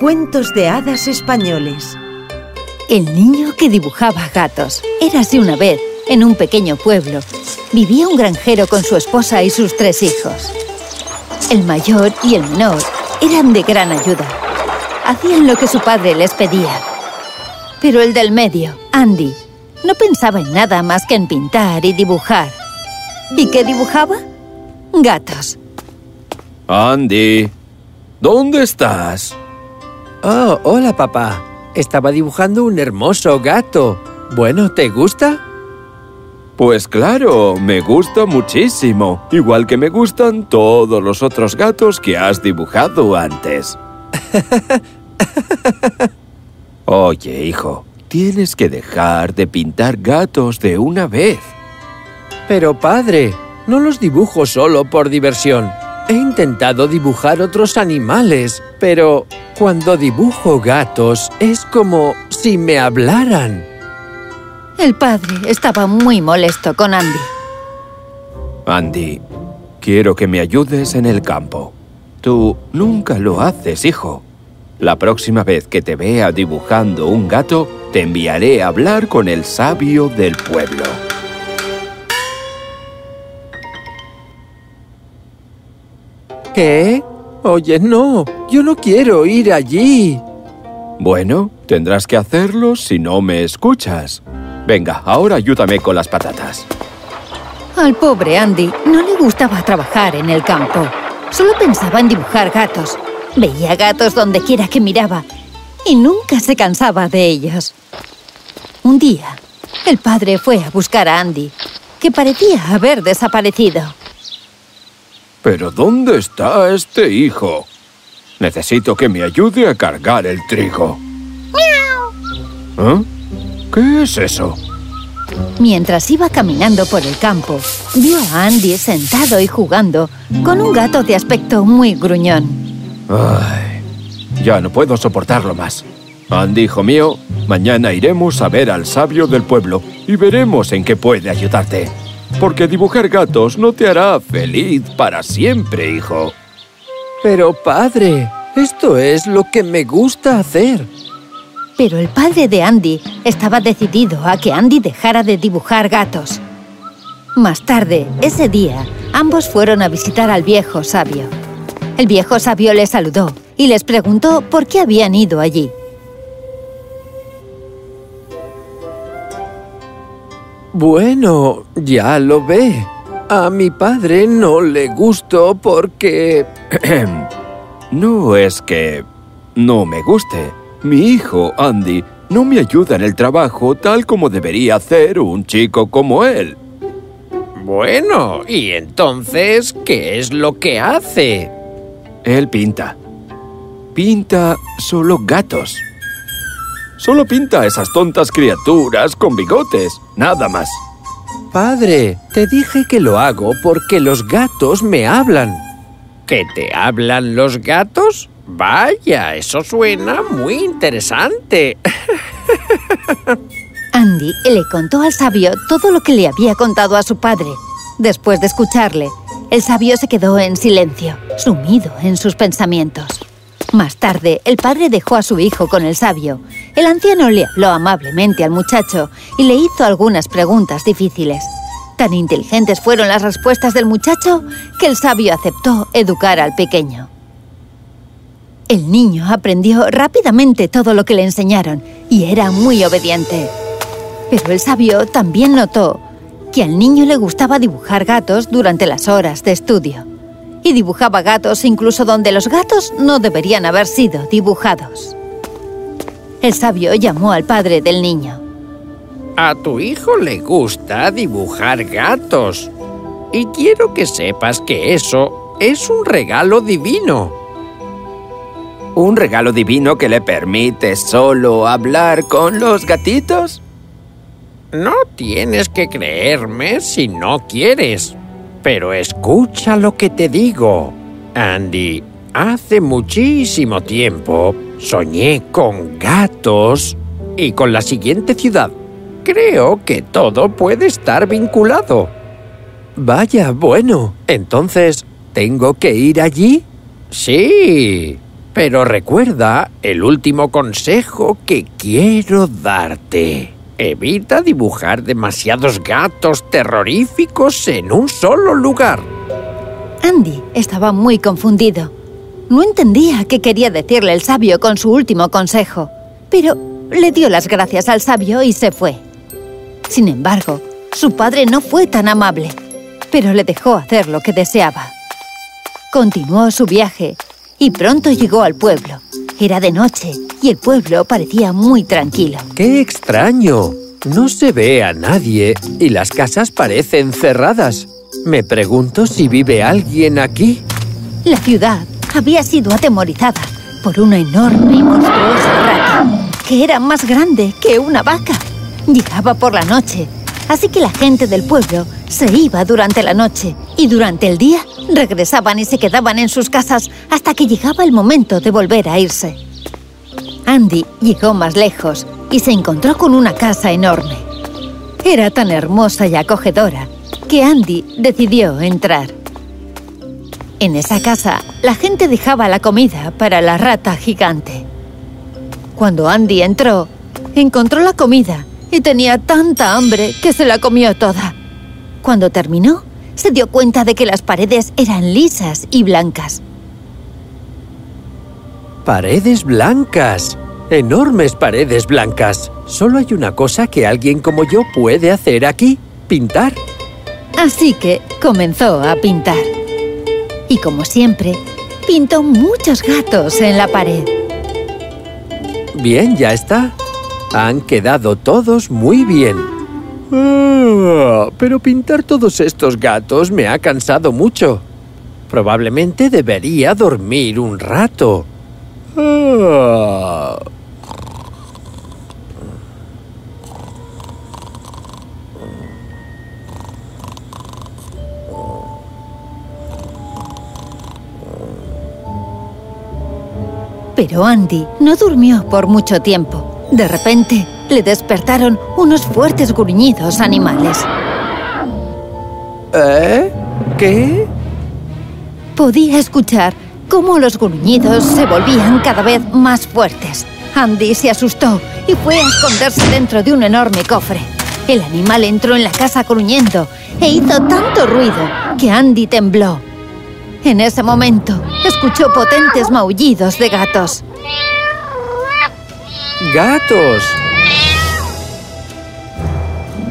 Cuentos de hadas españoles. El niño que dibujaba gatos. Érase una vez, en un pequeño pueblo, vivía un granjero con su esposa y sus tres hijos. El mayor y el menor eran de gran ayuda. Hacían lo que su padre les pedía. Pero el del medio, Andy, no pensaba en nada más que en pintar y dibujar. ¿Y qué dibujaba? Gatos. Andy, ¿dónde estás? Oh, hola papá. Estaba dibujando un hermoso gato. Bueno, ¿te gusta? Pues claro, me gusta muchísimo. Igual que me gustan todos los otros gatos que has dibujado antes. Oye, hijo, tienes que dejar de pintar gatos de una vez. Pero padre, no los dibujo solo por diversión. He intentado dibujar otros animales, pero cuando dibujo gatos es como si me hablaran. El padre estaba muy molesto con Andy. Andy, quiero que me ayudes en el campo. Tú nunca lo haces, hijo. La próxima vez que te vea dibujando un gato, te enviaré a hablar con el sabio del pueblo. ¿Qué? Oye, no, yo no quiero ir allí. Bueno, tendrás que hacerlo si no me escuchas. Venga, ahora ayúdame con las patatas. Al pobre Andy no le gustaba trabajar en el campo. Solo pensaba en dibujar gatos. Veía gatos donde quiera que miraba y nunca se cansaba de ellos. Un día, el padre fue a buscar a Andy, que parecía haber desaparecido. ¿Pero dónde está este hijo? Necesito que me ayude a cargar el trigo. ¿Eh? ¿Qué es eso? Mientras iba caminando por el campo, vio a Andy sentado y jugando con un gato de aspecto muy gruñón. Ay, ya no puedo soportarlo más. Andy, hijo mío, mañana iremos a ver al sabio del pueblo y veremos en qué puede ayudarte. Porque dibujar gatos no te hará feliz para siempre, hijo. Pero padre, esto es lo que me gusta hacer. Pero el padre de Andy estaba decidido a que Andy dejara de dibujar gatos. Más tarde, ese día, ambos fueron a visitar al viejo sabio. El viejo sabio les saludó y les preguntó por qué habían ido allí. Bueno, ya lo ve. A mi padre no le gustó porque... no es que no me guste. Mi hijo, Andy, no me ayuda en el trabajo tal como debería hacer un chico como él. Bueno, ¿y entonces qué es lo que hace? Él pinta. Pinta solo gatos. Solo pinta a esas tontas criaturas con bigotes, nada más. Padre, te dije que lo hago porque los gatos me hablan. ¿Que te hablan los gatos? Vaya, eso suena muy interesante. Andy le contó al sabio todo lo que le había contado a su padre. Después de escucharle, el sabio se quedó en silencio, sumido en sus pensamientos. Más tarde, el padre dejó a su hijo con el sabio. El anciano le habló amablemente al muchacho y le hizo algunas preguntas difíciles. Tan inteligentes fueron las respuestas del muchacho que el sabio aceptó educar al pequeño. El niño aprendió rápidamente todo lo que le enseñaron y era muy obediente. Pero el sabio también notó que al niño le gustaba dibujar gatos durante las horas de estudio. Y dibujaba gatos incluso donde los gatos no deberían haber sido dibujados. El sabio llamó al padre del niño. A tu hijo le gusta dibujar gatos. Y quiero que sepas que eso es un regalo divino. ¿Un regalo divino que le permite solo hablar con los gatitos? No tienes que creerme si no quieres. Pero escucha lo que te digo. Andy, hace muchísimo tiempo soñé con gatos y con la siguiente ciudad. Creo que todo puede estar vinculado. Vaya, bueno. Entonces, ¿tengo que ir allí? Sí, Pero recuerda el último consejo que quiero darte. Evita dibujar demasiados gatos terroríficos en un solo lugar. Andy estaba muy confundido. No entendía qué quería decirle el sabio con su último consejo, pero le dio las gracias al sabio y se fue. Sin embargo, su padre no fue tan amable, pero le dejó hacer lo que deseaba. Continuó su viaje y pronto llegó al pueblo. Era de noche y el pueblo parecía muy tranquilo. ¡Qué extraño! No se ve a nadie y las casas parecen cerradas. Me pregunto si vive alguien aquí. La ciudad había sido atemorizada por una enorme y monstruosa rata que era más grande que una vaca. Llegaba por la noche, así que la gente del pueblo se iba durante la noche y durante el día regresaban y se quedaban en sus casas hasta que llegaba el momento de volver a irse. Andy llegó más lejos y se encontró con una casa enorme. Era tan hermosa y acogedora que Andy decidió entrar. En esa casa, la gente dejaba la comida para la rata gigante. Cuando Andy entró, encontró la comida y tenía tanta hambre que se la comió toda. Cuando terminó, se dio cuenta de que las paredes eran lisas y blancas. ¡Paredes blancas! ¡Enormes paredes blancas! Solo hay una cosa que alguien como yo puede hacer aquí, pintar. Así que comenzó a pintar y como siempre, pintó muchos gatos en la pared. Bien, ya está. Han quedado todos muy bien. Ah, pero pintar todos estos gatos me ha cansado mucho. Probablemente debería dormir un rato. Ah. Pero Andy no durmió por mucho tiempo. De repente, le despertaron unos fuertes gruñidos animales. ¿Eh? ¿Qué? Podía escuchar cómo los gruñidos se volvían cada vez más fuertes. Andy se asustó y fue a esconderse dentro de un enorme cofre. El animal entró en la casa gruñendo e hizo tanto ruido que Andy tembló. En ese momento, escuchó potentes maullidos de gatos. ¡Gatos!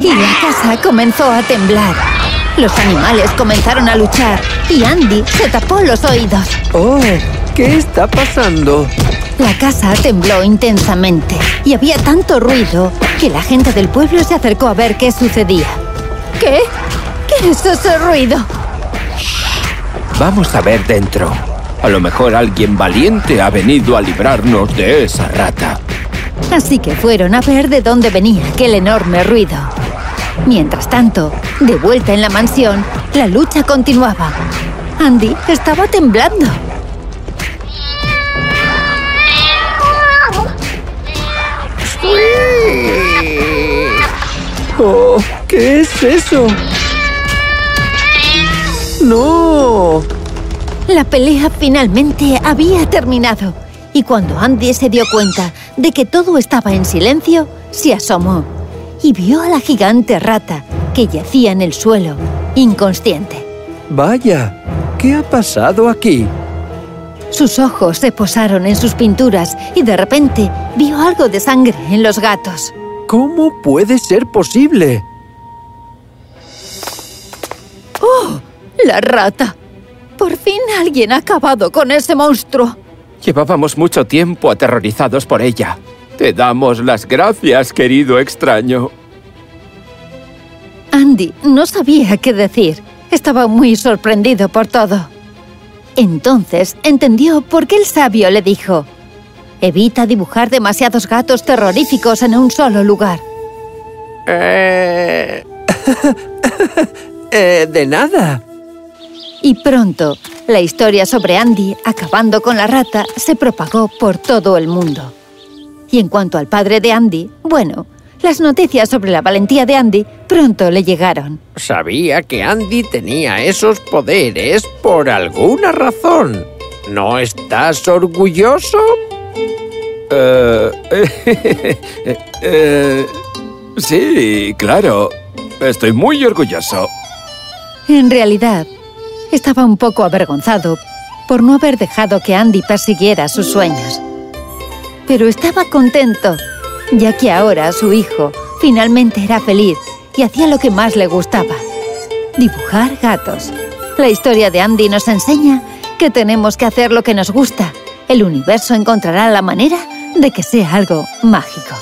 Y la casa comenzó a temblar. Los animales comenzaron a luchar y Andy se tapó los oídos. ¡Oh! ¿Qué está pasando? La casa tembló intensamente y había tanto ruido que la gente del pueblo se acercó a ver qué sucedía. ¿Qué? ¿Qué es ese ruido? Vamos a ver dentro. A lo mejor alguien valiente ha venido a librarnos de esa rata. Así que fueron a ver de dónde venía aquel enorme ruido. Mientras tanto, de vuelta en la mansión, la lucha continuaba. Andy estaba temblando. ¡Oh! ¿Qué es eso? ¡No! La pelea finalmente había terminado y cuando Andy se dio cuenta de que todo estaba en silencio, se asomó y vio a la gigante rata que yacía en el suelo, inconsciente. Vaya, ¿qué ha pasado aquí? Sus ojos se posaron en sus pinturas y de repente vio algo de sangre en los gatos. ¿Cómo puede ser posible? ¡Oh! ¡La rata! Por fin alguien ha acabado con ese monstruo. Llevábamos mucho tiempo aterrorizados por ella. Te damos las gracias, querido extraño. Andy no sabía qué decir. Estaba muy sorprendido por todo. Entonces entendió por qué el sabio le dijo Evita dibujar demasiados gatos terroríficos en un solo lugar. Eh... eh, de nada. Y pronto, la historia sobre Andy acabando con la rata se propagó por todo el mundo. Y en cuanto al padre de Andy, bueno, las noticias sobre la valentía de Andy pronto le llegaron. Sabía que Andy tenía esos poderes por alguna razón. ¿No estás orgulloso? Eh, eh, sí, claro. Estoy muy orgulloso. En realidad, estaba un poco avergonzado por no haber dejado que Andy persiguiera sus sueños. Pero estaba contento, ya que ahora su hijo finalmente era feliz y hacía lo que más le gustaba, dibujar gatos. La historia de Andy nos enseña que tenemos que hacer lo que nos gusta. El universo encontrará la manera de que sea algo mágico.